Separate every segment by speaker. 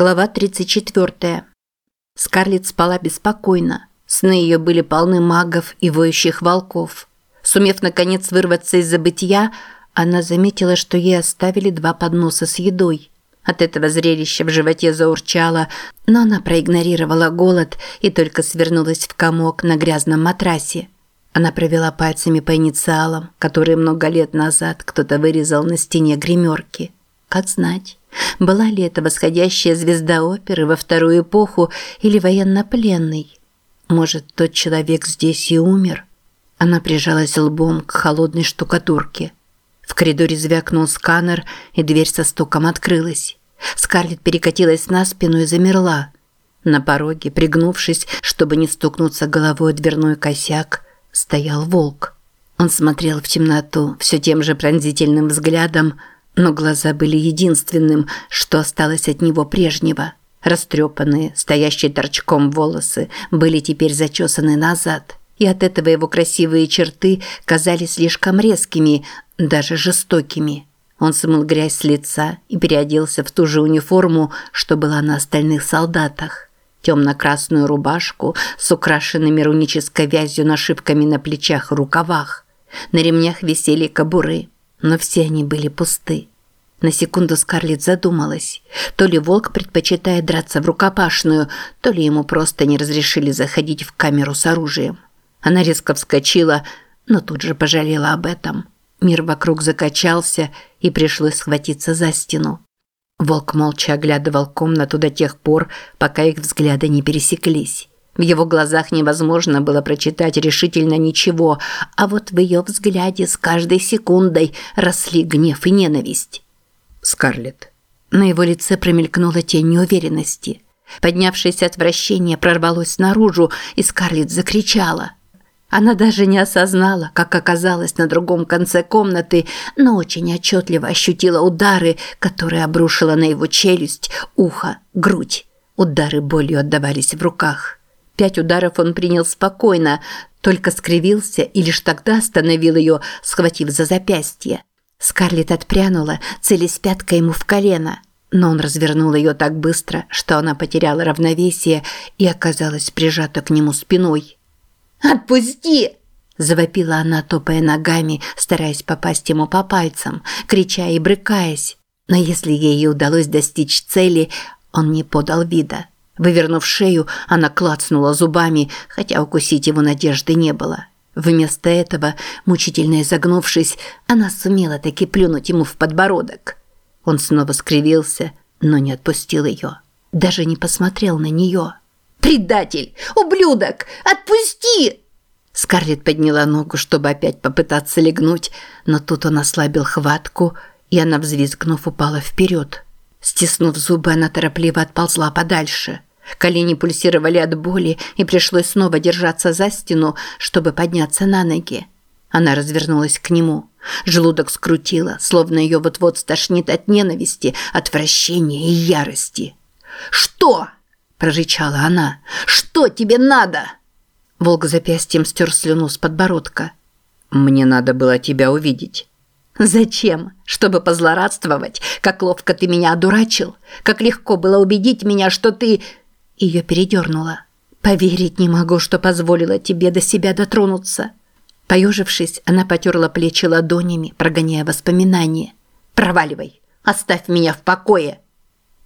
Speaker 1: Глава 34. Скарлетт спала беспокойно. Сны ее были полны магов и воющих волков. Сумев наконец вырваться из забытия, она заметила, что ей оставили два подноса с едой. От этого зрелища в животе заурчало, но она проигнорировала голод и только свернулась в комок на грязном матрасе. Она провела пальцами по инициалам, которые много лет назад кто-то вырезал на стене гримерки. Как знать. Была ли это восходящая звезда оперы во вторую эпоху или военнопленный? Может, тот человек здесь и умер? Она прижалась лбом к холодной штукатурке. В коридоре звякнул сканер, и дверь со стуком открылась. Скарлетт перекатилась на спину и замерла. На пороге, пригнувшись, чтобы не стукнуться головой о дверной косяк, стоял волк. Он смотрел в темноту все тем же пронзительным взглядом, но глаза были единственным, что осталось от него прежнего. Растрепанные, стоящие торчком волосы были теперь зачесаны назад, и от этого его красивые черты казались слишком резкими, даже жестокими. Он смыл грязь с лица и переоделся в ту же униформу, что была на остальных солдатах. Темно-красную рубашку с украшенными рунической вязью нашивками на плечах и рукавах. На ремнях висели кобуры но все они были пусты. На секунду Скарлетт задумалась. То ли волк предпочитает драться в рукопашную, то ли ему просто не разрешили заходить в камеру с оружием. Она резко вскочила, но тут же пожалела об этом. Мир вокруг закачался, и пришлось схватиться за стену. Волк молча оглядывал комнату до тех пор, пока их взгляды не пересеклись. В его глазах невозможно было прочитать решительно ничего, а вот в ее взгляде с каждой секундой росли гнев и ненависть. Скарлетт. На его лице промелькнула тень неуверенности. Поднявшееся отвращение прорвалось наружу, и Скарлетт закричала. Она даже не осознала, как оказалась на другом конце комнаты, но очень отчетливо ощутила удары, которые обрушила на его челюсть, ухо, грудь. Удары болью отдавались в руках. Пять ударов он принял спокойно, только скривился и лишь тогда остановил ее, схватив за запястье. Скарлетт отпрянула, целясь пяткой ему в колено, но он развернул ее так быстро, что она потеряла равновесие и оказалась прижата к нему спиной. «Отпусти!» – завопила она, топая ногами, стараясь попасть ему по пальцам, крича и брыкаясь. Но если ей удалось достичь цели, он не подал вида. Вывернув шею, она клацнула зубами, хотя укусить его надежды не было. Вместо этого, мучительно изогнувшись, она сумела таки плюнуть ему в подбородок. Он снова скривился, но не отпустил ее. Даже не посмотрел на нее. «Предатель! Ублюдок! Отпусти!» Скарлетт подняла ногу, чтобы опять попытаться легнуть, но тут он ослабил хватку, и она, взвизгнув, упала вперед. Стиснув зубы, она торопливо отползла подальше – Колени пульсировали от боли, и пришлось снова держаться за стену, чтобы подняться на ноги. Она развернулась к нему. Желудок скрутило, словно ее вот-вот стошнит от ненависти, отвращения и ярости. «Что?» – прорычала она. «Что тебе надо?» Волк запястьем стер слюну с подбородка. «Мне надо было тебя увидеть». «Зачем? Чтобы позлорадствовать? Как ловко ты меня одурачил? Как легко было убедить меня, что ты...» Ее передернуло. «Поверить не могу, что позволила тебе до себя дотронуться». Поежившись, она потерла плечи ладонями, прогоняя воспоминания. «Проваливай! Оставь меня в покое!»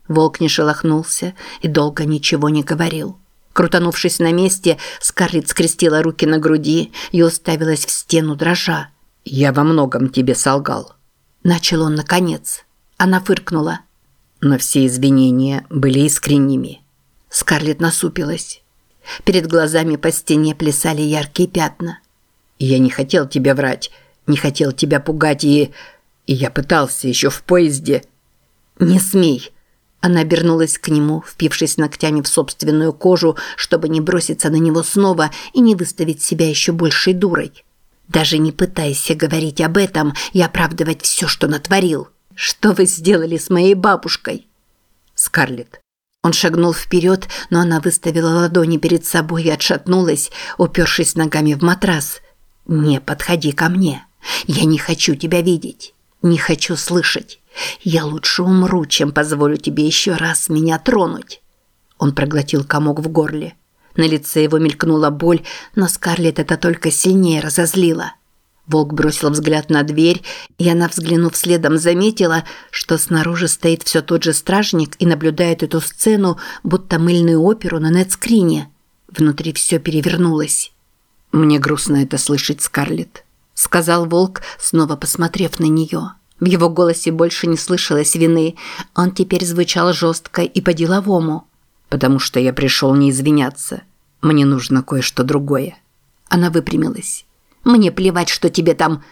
Speaker 1: Волк не шелохнулся и долго ничего не говорил. Крутанувшись на месте, Скарлетт скрестила руки на груди и уставилась в стену дрожа. «Я во многом тебе солгал», – начал он наконец. Она фыркнула. «Но все извинения были искренними. Скарлетт насупилась. Перед глазами по стене плясали яркие пятна. «Я не хотел тебе врать, не хотел тебя пугать и... И я пытался еще в поезде». «Не смей!» Она обернулась к нему, впившись ногтями в собственную кожу, чтобы не броситься на него снова и не выставить себя еще большей дурой. «Даже не пытайся говорить об этом и оправдывать все, что натворил. Что вы сделали с моей бабушкой?» «Скарлетт, он шагнул вперед, но она выставила ладони перед собой и отшатнулась, упершись ногами в матрас. «Не подходи ко мне. Я не хочу тебя видеть». Не хочу слышать. Я лучше умру, чем позволю тебе еще раз меня тронуть. Он проглотил комок в горле. На лице его мелькнула боль, но Скарлетт это только сильнее разозлило. Волк бросил взгляд на дверь, и она, взглянув следом, заметила, что снаружи стоит все тот же стражник и наблюдает эту сцену, будто мыльную оперу на нетскрине. Внутри все перевернулось. «Мне грустно это слышать, Скарлетт», – сказал Волк, снова посмотрев на нее. В его голосе больше не слышалось вины, он теперь звучал жестко и по-деловому. «Потому что я пришел не извиняться. Мне нужно кое-что другое». Она выпрямилась. Мне плевать, что тебе там...»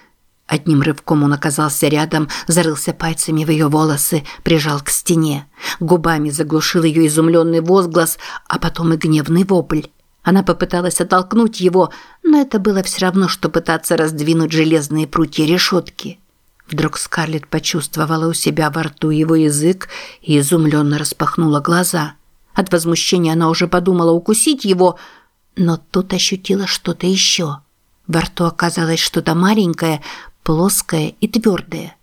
Speaker 1: Одним рывком он оказался рядом, зарылся пальцами в ее волосы, прижал к стене. Губами заглушил ее изумленный возглас, а потом и гневный вопль. Она попыталась оттолкнуть его, но это было все равно, что пытаться раздвинуть железные прутья решетки. Вдруг Скарлетт почувствовала у себя во рту его язык и изумленно распахнула глаза. От возмущения она уже подумала укусить его, но тут ощутила что-то еще – во рту оказалось что-то маленькое, плоское и твердое.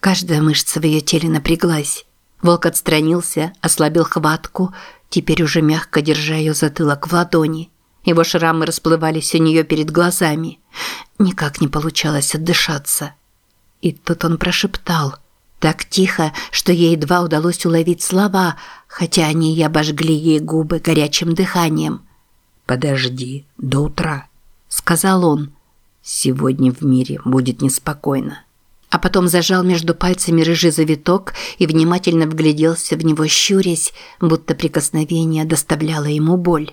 Speaker 1: Каждая мышца в ее теле напряглась. Волк отстранился, ослабил хватку, теперь уже мягко держа ее затылок в ладони. Его шрамы расплывались у нее перед глазами. Никак не получалось отдышаться. И тут он прошептал, так тихо, что ей едва удалось уловить слова, хотя они и обожгли ей губы горячим дыханием. «Подожди до утра» сказал он. Сегодня в мире будет неспокойно. А потом зажал между пальцами рыжий завиток и внимательно вгляделся в него, щурясь, будто прикосновение доставляло ему боль.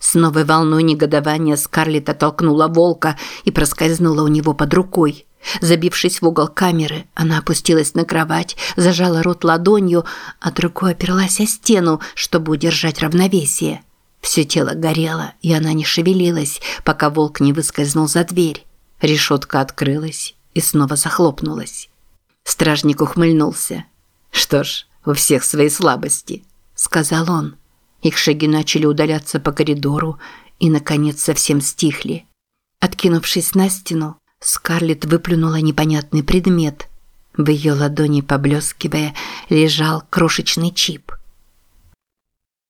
Speaker 1: С новой волной негодования Скарлетт оттолкнула волка и проскользнула у него под рукой. Забившись в угол камеры, она опустилась на кровать, зажала рот ладонью, а другой оперлась о стену, чтобы удержать равновесие. Все тело горело, и она не шевелилась, пока волк не выскользнул за дверь. Решетка открылась и снова захлопнулась. Стражник ухмыльнулся. «Что ж, у всех свои слабости», – сказал он. Их шаги начали удаляться по коридору и, наконец, совсем стихли. Откинувшись на стену, Скарлетт выплюнула непонятный предмет. В ее ладони, поблескивая, лежал крошечный чип –